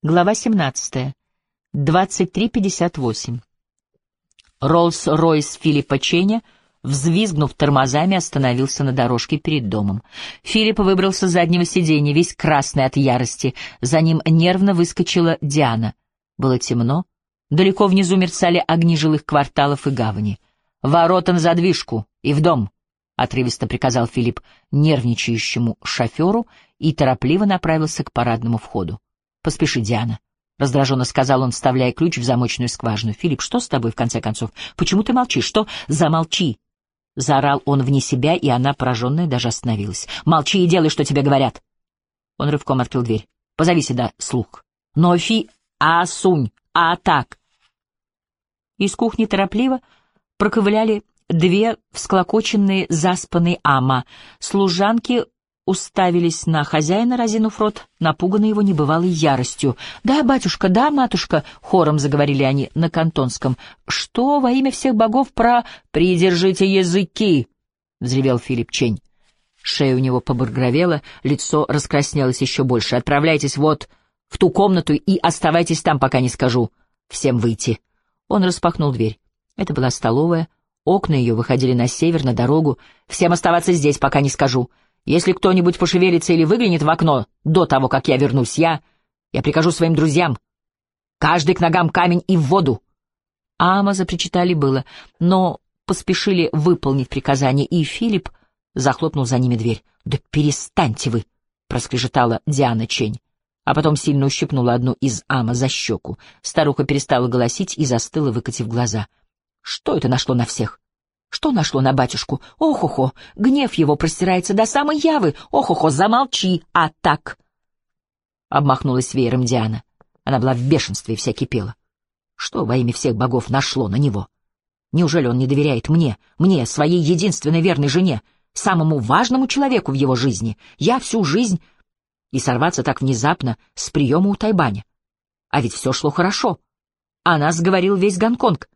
Глава 17. 23.58. Роллс-Ройс Филиппа Ченя, взвизгнув тормозами, остановился на дорожке перед домом. Филипп выбрался с заднего сиденья, весь красный от ярости. За ним нервно выскочила Диана. Было темно. Далеко внизу мерцали огни жилых кварталов и гавани. «Ворота на задвижку и в дом!» — отрывисто приказал Филипп нервничающему шоферу и торопливо направился к парадному входу. Поспеши, Диана. — раздраженно сказал он, вставляя ключ в замочную скважину. «Филипп, что с тобой, в конце концов? Почему ты молчишь? Что? Замолчи!» Заорал он вне себя, и она, пораженная, даже остановилась. «Молчи и делай, что тебе говорят!» Он рывком открыл дверь. «Позови сюда слух». «Но, Фи... А, сунь! А, так!» Из кухни торопливо проковыляли две всклокоченные заспанные ама. Служанки уставились на хозяина, разинув рот, напуганный его небывалой яростью. «Да, батюшка, да, матушка!» — хором заговорили они на кантонском. «Что во имя всех богов про... Придержите языки!» — взревел Филипп Чень. Шея у него побагровела, лицо раскраснелось еще больше. «Отправляйтесь вот в ту комнату и оставайтесь там, пока не скажу. Всем выйти!» Он распахнул дверь. Это была столовая. Окна ее выходили на север, на дорогу. «Всем оставаться здесь, пока не скажу!» Если кто-нибудь пошевелится или выглянет в окно до того, как я вернусь, я... Я прикажу своим друзьям. Каждый к ногам камень и в воду. Ама запричитали было, но поспешили выполнить приказание, и Филипп захлопнул за ними дверь. «Да перестаньте вы!» — проскрежетала Диана Чень. А потом сильно ущипнула одну из Ама за щеку. Старуха перестала голосить и застыла, выкатив глаза. «Что это нашло на всех? Что нашло на батюшку? Ох-охо! Гнев его простирается до самой явы! Ох-охо! Замолчи! А так!» Обмахнулась веером Диана. Она была в бешенстве и вся кипела. Что во имя всех богов нашло на него? Неужели он не доверяет мне, мне, своей единственной верной жене, самому важному человеку в его жизни? Я всю жизнь... И сорваться так внезапно с приема у Тайбаня. А ведь все шло хорошо. О нас говорил весь Гонконг.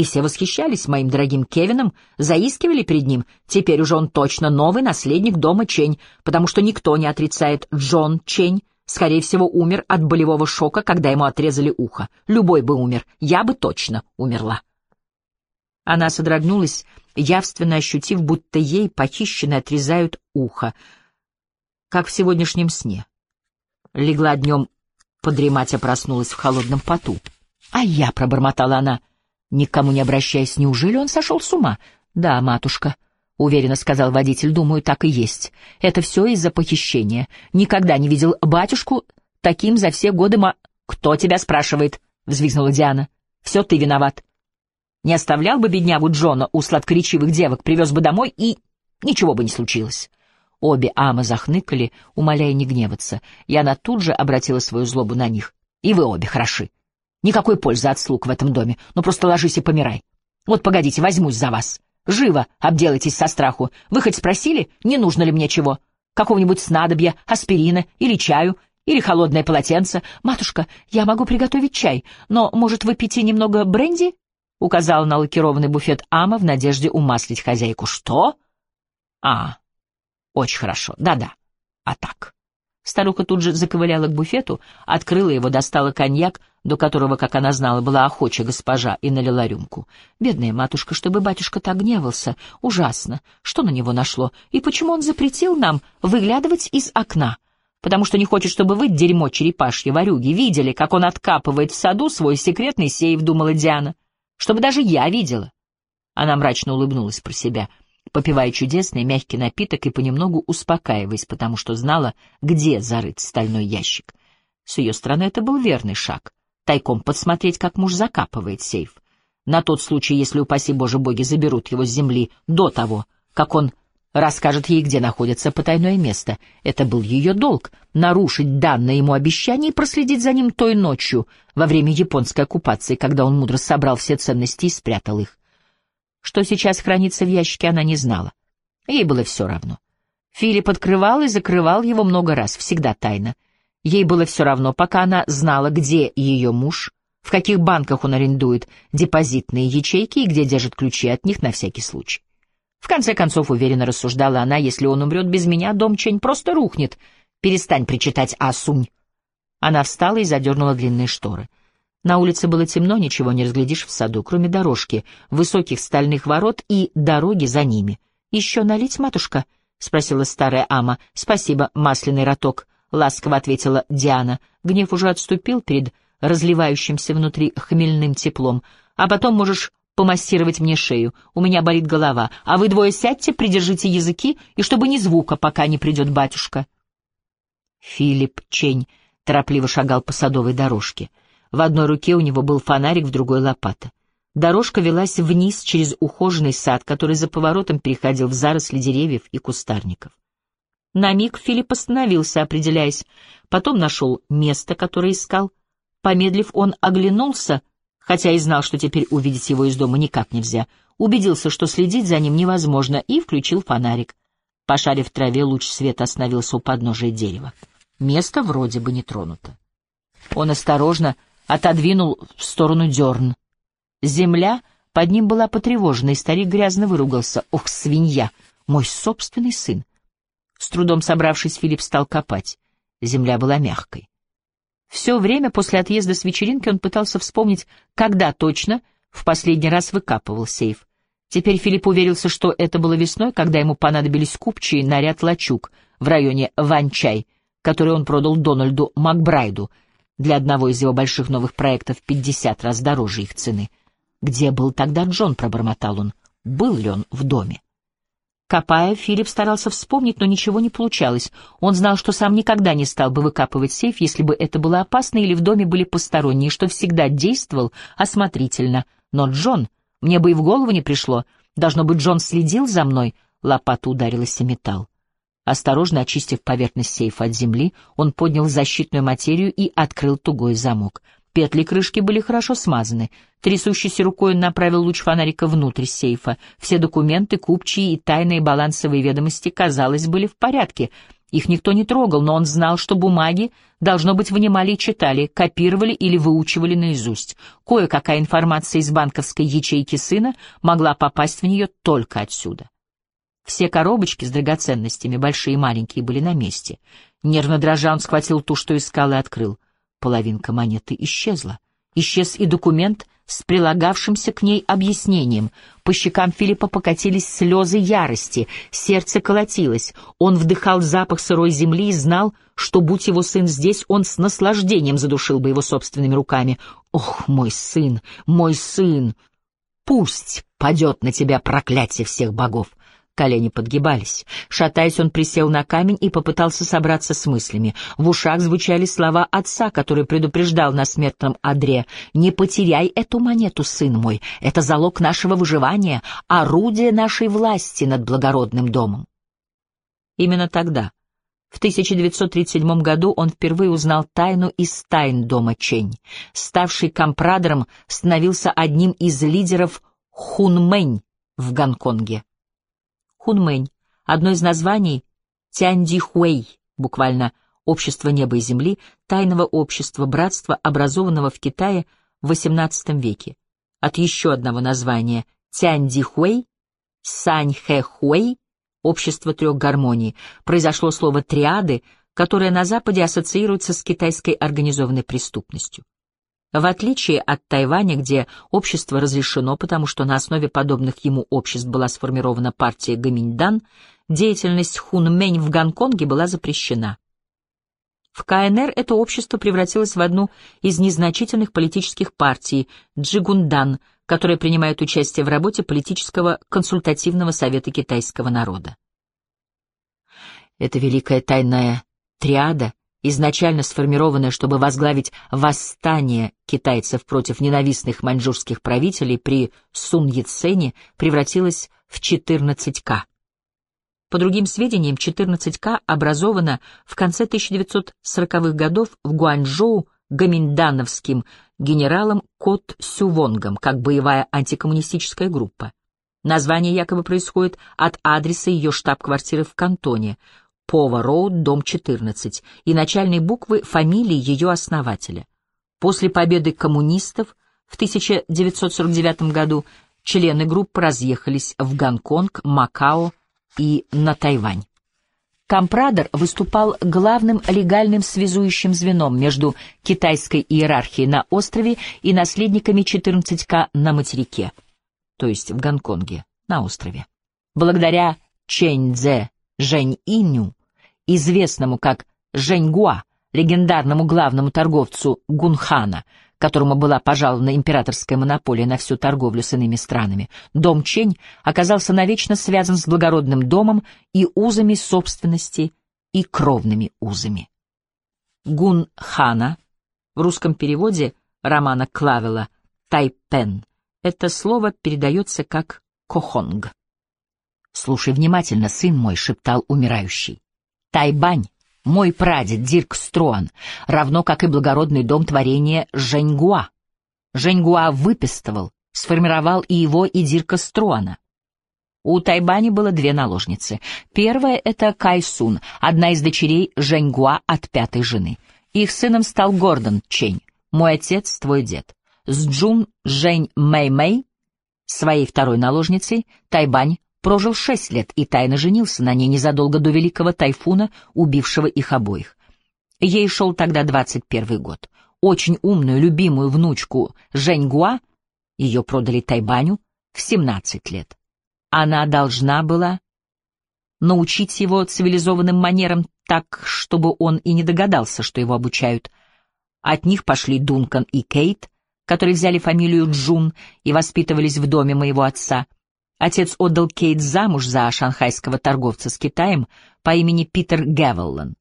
И все восхищались моим дорогим Кевином, заискивали перед ним. Теперь уже он точно новый наследник дома Чень, потому что никто не отрицает Джон Чень. Скорее всего, умер от болевого шока, когда ему отрезали ухо. Любой бы умер, я бы точно умерла. Она содрогнулась, явственно ощутив, будто ей похищенно отрезают ухо, как в сегодняшнем сне. Легла днем подремать, а проснулась в холодном поту. «А я», — пробормотала она, — Никому не обращаясь, неужели он сошел с ума? Да, матушка, — уверенно сказал водитель, — думаю, так и есть. Это все из-за похищения. Никогда не видел батюшку таким за все годы ма... Кто тебя спрашивает? — взвизгнула Диана. Все ты виноват. Не оставлял бы беднягу Джона у сладкоречивых девок, привез бы домой и... Ничего бы не случилось. Обе Амы захныкали, умоляя не гневаться, и она тут же обратила свою злобу на них. И вы обе хороши. Никакой пользы от слуг в этом доме, ну просто ложись и помирай. Вот погодите, возьмусь за вас. Живо обделайтесь со страху. Вы хоть спросили, не нужно ли мне чего? Какого-нибудь снадобья, аспирина или чаю, или холодное полотенце? Матушка, я могу приготовить чай, но, может, вы пить немного бренди? Указала на лакированный буфет Ама в надежде умаслить хозяйку. Что? А, очень хорошо, да-да. А так... Старуха тут же заковыляла к буфету, открыла его, достала коньяк, до которого, как она знала, была охоча госпожа, и налила рюмку. Бедная матушка, чтобы батюшка так гневался. Ужасно. Что на него нашло? И почему он запретил нам выглядывать из окна? Потому что не хочет, чтобы вы, дерьмо черепашьи ворюги, видели, как он откапывает в саду свой секретный сейф, думала Диана. Чтобы даже я видела. Она мрачно улыбнулась про себя — попивая чудесный мягкий напиток и понемногу успокаиваясь, потому что знала, где зарыт стальной ящик. С ее стороны это был верный шаг — тайком подсмотреть, как муж закапывает сейф. На тот случай, если, упаси Боже боги, заберут его с земли до того, как он расскажет ей, где находится потайное место. Это был ее долг — нарушить данное ему обещание и проследить за ним той ночью, во время японской оккупации, когда он мудро собрал все ценности и спрятал их. Что сейчас хранится в ящике, она не знала. Ей было все равно. Филипп открывал и закрывал его много раз, всегда тайно. Ей было все равно, пока она знала, где ее муж, в каких банках он арендует депозитные ячейки и где держит ключи от них на всякий случай. В конце концов, уверенно рассуждала она, если он умрет без меня, дом Чень просто рухнет. Перестань причитать «Асунь». Она встала и задернула длинные шторы. На улице было темно, ничего не разглядишь в саду, кроме дорожки, высоких стальных ворот и дороги за ними. «Еще налить, матушка?» — спросила старая ама. «Спасибо, масляный роток», — ласково ответила Диана. Гнев уже отступил перед разливающимся внутри хмельным теплом. «А потом можешь помассировать мне шею. У меня болит голова. А вы двое сядьте, придержите языки, и чтобы ни звука, пока не придет батюшка». Филипп Чень торопливо шагал по садовой дорожке. В одной руке у него был фонарик, в другой — лопата. Дорожка велась вниз через ухоженный сад, который за поворотом переходил в заросли деревьев и кустарников. На миг Филипп остановился, определяясь, потом нашел место, которое искал. Помедлив, он оглянулся, хотя и знал, что теперь увидеть его из дома никак нельзя, убедился, что следить за ним невозможно, и включил фонарик. Пошарив траве, луч света остановился у подножия дерева. Место вроде бы не тронуто. Он осторожно отодвинул в сторону дерн. Земля под ним была потревожена, и старик грязно выругался. «Ох, свинья! Мой собственный сын!» С трудом собравшись, Филипп стал копать. Земля была мягкой. Все время после отъезда с вечеринки он пытался вспомнить, когда точно в последний раз выкапывал сейф. Теперь Филипп уверился, что это было весной, когда ему понадобились купчие наряд лачуг в районе Ванчай, который он продал Дональду Макбрайду для одного из его больших новых проектов 50 раз дороже их цены. «Где был тогда Джон?» — пробормотал он. «Был ли он в доме?» Копая, Филипп старался вспомнить, но ничего не получалось. Он знал, что сам никогда не стал бы выкапывать сейф, если бы это было опасно или в доме были посторонние, что всегда действовал осмотрительно. Но Джон... Мне бы и в голову не пришло. Должно быть, Джон следил за мной. Лопата ударилась о металл. Осторожно очистив поверхность сейфа от земли, он поднял защитную материю и открыл тугой замок. Петли крышки были хорошо смазаны. Трясущейся рукой он направил луч фонарика внутрь сейфа. Все документы, купчие и тайные балансовые ведомости, казалось, были в порядке. Их никто не трогал, но он знал, что бумаги, должно быть, вынимали и читали, копировали или выучивали наизусть. Кое-какая информация из банковской ячейки сына могла попасть в нее только отсюда. Все коробочки с драгоценностями, большие и маленькие, были на месте. Нервно дрожа он схватил ту, что искал, и открыл. Половинка монеты исчезла. Исчез и документ с прилагавшимся к ней объяснением. По щекам Филиппа покатились слезы ярости, сердце колотилось. Он вдыхал запах сырой земли и знал, что, будь его сын здесь, он с наслаждением задушил бы его собственными руками. «Ох, мой сын, мой сын! Пусть падет на тебя проклятие всех богов!» Колени подгибались. Шатаясь, он присел на камень и попытался собраться с мыслями. В ушах звучали слова отца, который предупреждал на смертном одре. «Не потеряй эту монету, сын мой. Это залог нашего выживания, орудие нашей власти над благородным домом». Именно тогда, в 1937 году, он впервые узнал тайну из тайн дома Чень. Ставший компрадором становился одним из лидеров Хунмэнь в Гонконге. Хунмэнь, одно из названий Тяньдихуэй, буквально «Общество неба и земли», тайного общества, братства, образованного в Китае в XVIII веке. От еще одного названия Тяньдихуэй, Саньхэхуэй, общество трех гармоний, произошло слово «триады», которое на Западе ассоциируется с китайской организованной преступностью. В отличие от Тайваня, где общество разрешено, потому что на основе подобных ему обществ была сформирована партия Гаминьдан, деятельность Хунмэнь в Гонконге была запрещена. В КНР это общество превратилось в одну из незначительных политических партий Джигундан, которая принимает участие в работе политического консультативного совета китайского народа. Это великая тайная триада изначально сформированная, чтобы возглавить восстание китайцев против ненавистных маньчжурских правителей при Сун Яцене, превратилась в 14К. По другим сведениям, 14К образована в конце 1940-х годов в Гуанчжоу гаминдановским генералом Кот Сювонгом как боевая антикоммунистическая группа. Название якобы происходит от адреса ее штаб-квартиры в Кантоне. Пова-Роуд, дом 14, и начальной буквы фамилии ее основателя. После победы коммунистов в 1949 году члены группы разъехались в Гонконг, Макао и на Тайвань. Компрадор выступал главным легальным связующим звеном между китайской иерархией на острове и наследниками 14К на материке, то есть в Гонконге, на острове. Благодаря Чэнь Цзэ Жэнь Иню, известному как Жэнь Гуа, легендарному главному торговцу Гунхана, которому была пожалована императорская монополия на всю торговлю с иными странами, дом Чень оказался навечно связан с благородным домом и узами собственности и кровными узами. Гунхана в русском переводе романа Клавела «Тайпен» это слово передается как «кохонг». «Слушай внимательно, сын мой», — шептал умирающий. «Тайбань мой прадед Дирк Струан, равно как и благородный дом творения Женьгуа. Женьгуа выпистывал, сформировал и его, и Дирка Струана. У Тайбани было две наложницы. Первая — это Кайсун, одна из дочерей Женьгуа от пятой жены. Их сыном стал Гордон Чень, мой отец, твой дед. С Джун Жень Мэй Мэй, своей второй наложницей, Тайбань прожил шесть лет и тайно женился на ней незадолго до великого тайфуна, убившего их обоих. Ей шел тогда двадцать первый год. Очень умную, любимую внучку Жень Гуа, ее продали Тайбаню, в семнадцать лет. Она должна была научить его цивилизованным манерам так, чтобы он и не догадался, что его обучают. От них пошли Дункан и Кейт, которые взяли фамилию Джун и воспитывались в доме моего отца — Отец отдал Кейт замуж за шанхайского торговца с Китаем по имени Питер Гевеллан.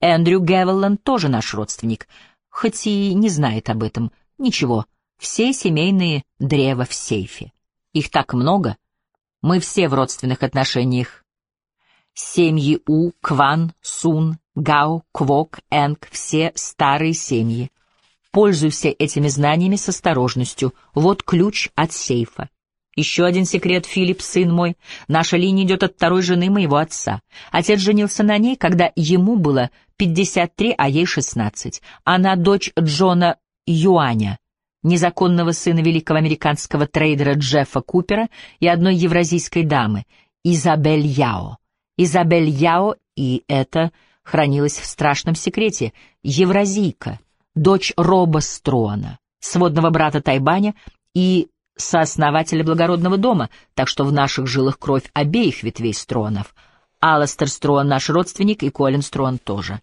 Эндрю Гевеллан тоже наш родственник, хоть и не знает об этом. Ничего, все семейные древа в сейфе. Их так много. Мы все в родственных отношениях. Семьи У, Кван, Сун, Гао, Квок, Энг — все старые семьи. Пользуйся этими знаниями с осторожностью. Вот ключ от сейфа. Еще один секрет, Филипп, сын мой. Наша линия идет от второй жены моего отца. Отец женился на ней, когда ему было 53, а ей 16. Она дочь Джона Юаня, незаконного сына великого американского трейдера Джеффа Купера и одной евразийской дамы, Изабель Яо. Изабель Яо, и это хранилось в страшном секрете, евразийка, дочь Роба Струана, сводного брата Тайбаня и сооснователя благородного дома, так что в наших жилах кровь обеих ветвей Стронов. Аластер Строн наш родственник, и Колин Строн тоже.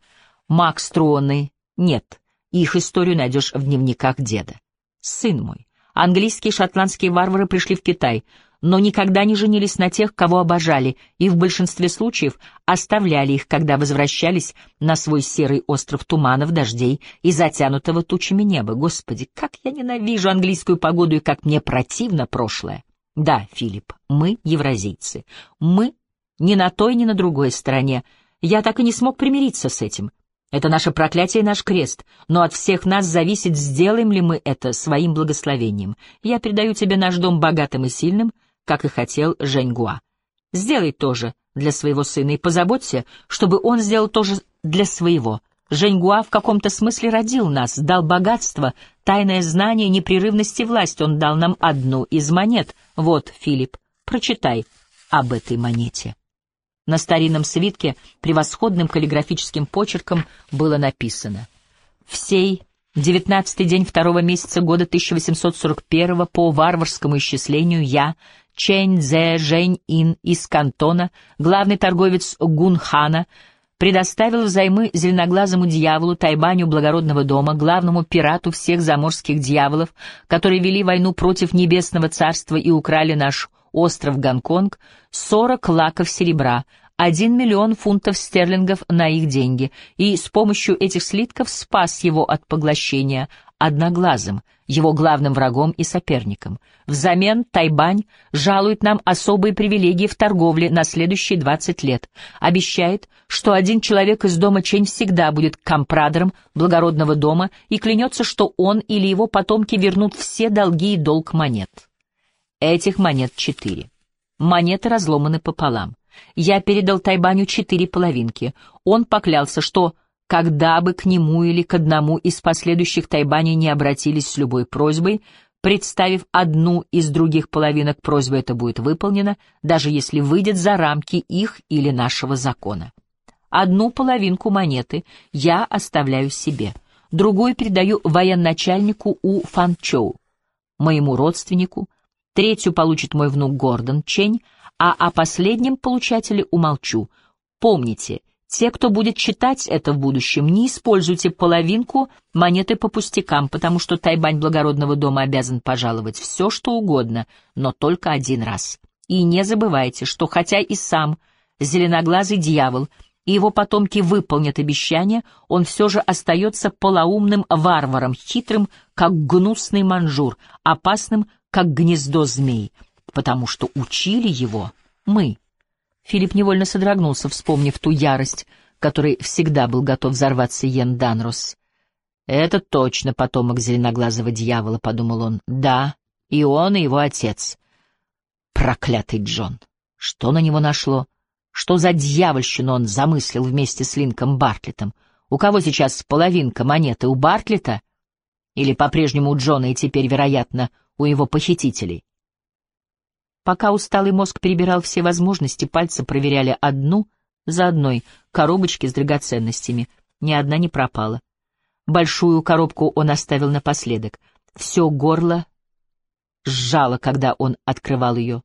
Макс Строны нет, их историю найдешь в дневниках деда. Сын мой, английские и шотландские варвары пришли в Китай — но никогда не женились на тех, кого обожали, и в большинстве случаев оставляли их, когда возвращались на свой серый остров туманов, дождей и затянутого тучами неба. Господи, как я ненавижу английскую погоду и как мне противно прошлое. Да, Филипп, мы евразийцы. Мы ни на той, ни на другой стороне. Я так и не смог примириться с этим. Это наше проклятие и наш крест, но от всех нас зависит, сделаем ли мы это своим благословением. Я передаю тебе наш дом богатым и сильным — как и хотел Женьгуа. Сделай тоже для своего сына и позаботься, чтобы он сделал тоже для своего. Женьгуа в каком-то смысле родил нас, дал богатство, тайное знание, непрерывность и власть. Он дал нам одну из монет. Вот, Филипп, прочитай об этой монете. На старинном свитке превосходным каллиграфическим почерком было написано «В сей девятнадцатый день второго месяца года 1841 по варварскому исчислению я, Чэнь Цзэ Жэнь Ин из Кантона, главный торговец Гунхана, предоставил взаймы зеленоглазому дьяволу Тайбаню благородного дома, главному пирату всех заморских дьяволов, которые вели войну против Небесного Царства и украли наш остров Гонконг, сорок лаков серебра, один миллион фунтов стерлингов на их деньги, и с помощью этих слитков спас его от поглощения одноглазым — его главным врагом и соперником. Взамен Тайбань жалует нам особые привилегии в торговле на следующие 20 лет, обещает, что один человек из дома Чень всегда будет компрадором благородного дома и клянется, что он или его потомки вернут все долги и долг монет. Этих монет четыре. Монеты разломаны пополам. Я передал Тайбаню четыре половинки. Он поклялся, что когда бы к нему или к одному из последующих тайбаней не обратились с любой просьбой, представив одну из других половинок просьбы, это будет выполнено, даже если выйдет за рамки их или нашего закона. Одну половинку монеты я оставляю себе, другую передаю военачальнику У Фанчоу, моему родственнику, третью получит мой внук Гордон Чень, а о последнем получателе умолчу. Помните, те, кто будет читать это в будущем, не используйте половинку монеты по пустякам, потому что Тайбань благородного дома обязан пожаловать все, что угодно, но только один раз. И не забывайте, что хотя и сам зеленоглазый дьявол и его потомки выполнят обещание, он все же остается полоумным варваром, хитрым, как гнусный манжур, опасным, как гнездо змей, потому что учили его мы. Филипп невольно содрогнулся, вспомнив ту ярость, которой всегда был готов взорваться Йен Данрос. «Это точно потомок зеленоглазого дьявола», — подумал он. «Да, и он, и его отец. Проклятый Джон! Что на него нашло? Что за дьявольщину он замыслил вместе с Линком Бартлетом? У кого сейчас половинка монеты? У Бартлета? Или по-прежнему у Джона и теперь, вероятно, у его похитителей?» Пока усталый мозг перебирал все возможности, пальцы проверяли одну за одной коробочки с драгоценностями. Ни одна не пропала. Большую коробку он оставил напоследок. Все горло сжало, когда он открывал ее,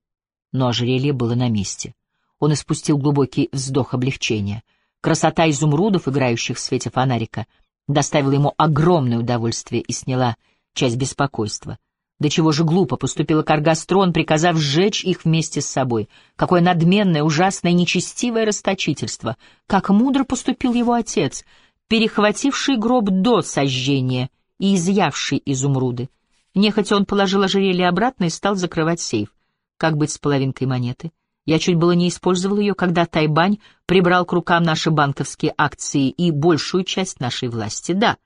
но ожерелье было на месте. Он испустил глубокий вздох облегчения. Красота изумрудов, играющих в свете фонарика, доставила ему огромное удовольствие и сняла часть беспокойства. До чего же глупо поступила Каргастрон, приказав сжечь их вместе с собой. Какое надменное, ужасное, нечестивое расточительство. Как мудро поступил его отец, перехвативший гроб до сожжения и изъявший изумруды. Нехотя он положил ожерелье обратно и стал закрывать сейф. Как быть с половинкой монеты? Я чуть было не использовал ее, когда Тайбань прибрал к рукам наши банковские акции и большую часть нашей власти, да.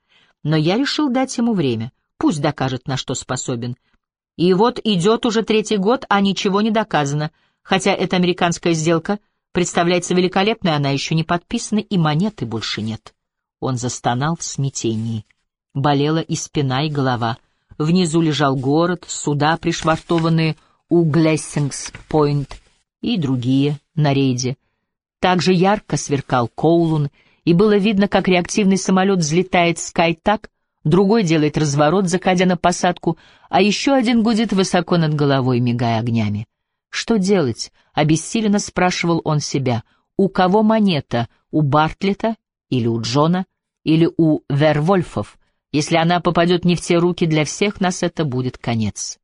Но я решил дать ему время. Пусть докажет, на что способен. И вот идет уже третий год, а ничего не доказано. Хотя эта американская сделка представляется великолепной, она еще не подписана, и монеты больше нет. Он застонал в смятении. Болела и спина, и голова. Внизу лежал город, суда, пришвартованные у Глессингс-Пойнт, и другие на рейде. Также ярко сверкал Коулун, и было видно, как реактивный самолет взлетает с Кайтак, другой делает разворот, заходя на посадку, а еще один гудит высоко над головой, мигая огнями. Что делать? Обессиленно спрашивал он себя. У кого монета? У Бартлета? Или у Джона? Или у Вервольфов? Если она попадет не в те руки, для всех нас это будет конец.